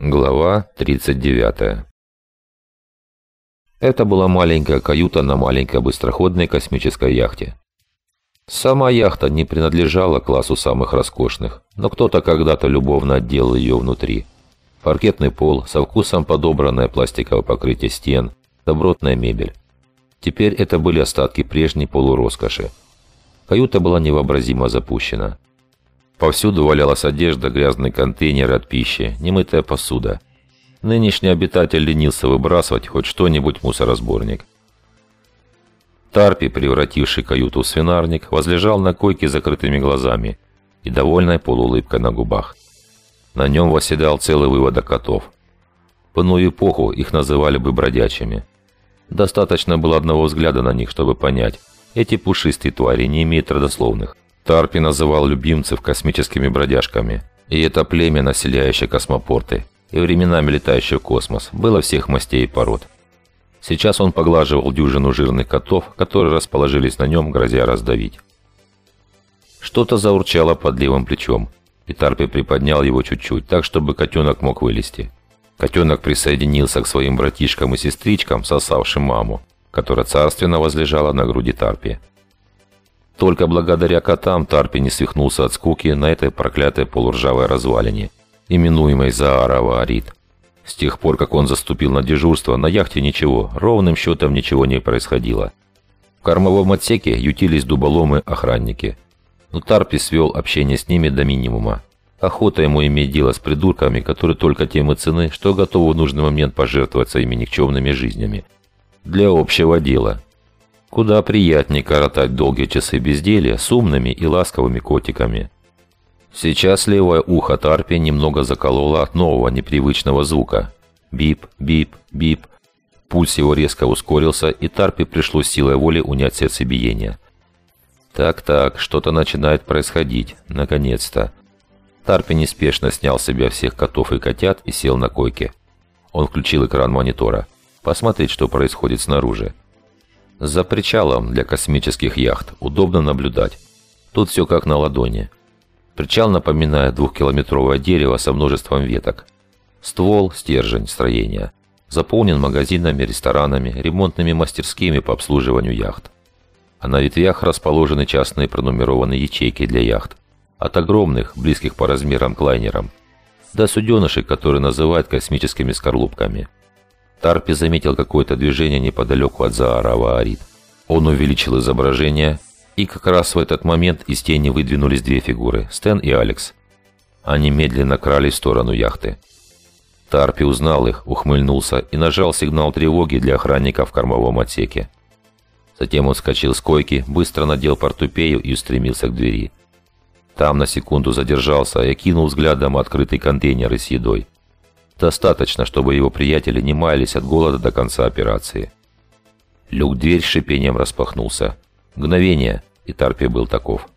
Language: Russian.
Глава 39 Это была маленькая каюта на маленькой быстроходной космической яхте. Сама яхта не принадлежала классу самых роскошных, но кто-то когда-то любовно отделал ее внутри. Паркетный пол, со вкусом подобранное пластиковое покрытие стен, добротная мебель. Теперь это были остатки прежней полуроскоши. Каюта была невообразимо запущена. Повсюду валялась одежда, грязные контейнеры от пищи, немытая посуда. Нынешний обитатель ленился выбрасывать хоть что-нибудь в мусоросборник. Тарпи, превративший каюту в свинарник, возлежал на койке с закрытыми глазами и довольной полуулыбкой на губах. На нем восседал целый выводок котов. В иную эпоху их называли бы бродячими. Достаточно было одного взгляда на них, чтобы понять, эти пушистые твари не имеют родословных – Тарпи называл любимцев космическими бродяжками. И это племя, населяющее космопорты, и временами летающее в космос, было всех мастей и пород. Сейчас он поглаживал дюжину жирных котов, которые расположились на нем, грозя раздавить. Что-то заурчало под левым плечом, и Тарпи приподнял его чуть-чуть, так, чтобы котенок мог вылезти. Котенок присоединился к своим братишкам и сестричкам, сосавшим маму, которая царственно возлежала на груди Тарпи. Только благодаря котам Тарпи не свихнулся от скуки на этой проклятой полуржавой развалине, именуемой Заарова Арит. С тех пор, как он заступил на дежурство, на яхте ничего, ровным счетом ничего не происходило. В кормовом отсеке ютились дуболомы-охранники. Но Тарпи свел общение с ними до минимума. Охота ему иметь дело с придурками, которые только тем и цены, что готовы в нужный момент пожертвовать своими никчемными жизнями. Для общего дела – Куда приятнее коротать долгие часы безделья с умными и ласковыми котиками. Сейчас левое ухо Тарпи немного закололо от нового непривычного звука. Бип, бип, бип. Пульс его резко ускорился, и Тарпи пришлось силой воли унять сердцебиение. Так-так, что-то начинает происходить. Наконец-то. Тарпи неспешно снял с себя всех котов и котят и сел на койке. Он включил экран монитора. Посмотреть, что происходит снаружи. За причалом для космических яхт удобно наблюдать. Тут все как на ладони. Причал напоминает двухкилометровое дерево со множеством веток. Ствол, стержень, строения. Заполнен магазинами, ресторанами, ремонтными мастерскими по обслуживанию яхт. А на ветвях расположены частные пронумерованные ячейки для яхт. От огромных, близких по размерам к лайнерам, до суденышек, которые называют космическими скорлупками – Тарпи заметил какое-то движение неподалеку от Заарова Арит. Он увеличил изображение, и как раз в этот момент из тени выдвинулись две фигуры – Стэн и Алекс. Они медленно крались в сторону яхты. Тарпи узнал их, ухмыльнулся и нажал сигнал тревоги для охранника в кормовом отсеке. Затем он вскочил с койки, быстро надел портупею и устремился к двери. Там на секунду задержался и окинул взглядом открытый контейнер с едой. Достаточно, чтобы его приятели не маялись от голода до конца операции. Люк-дверь с шипением распахнулся. Мгновение, и Тарпи был таков.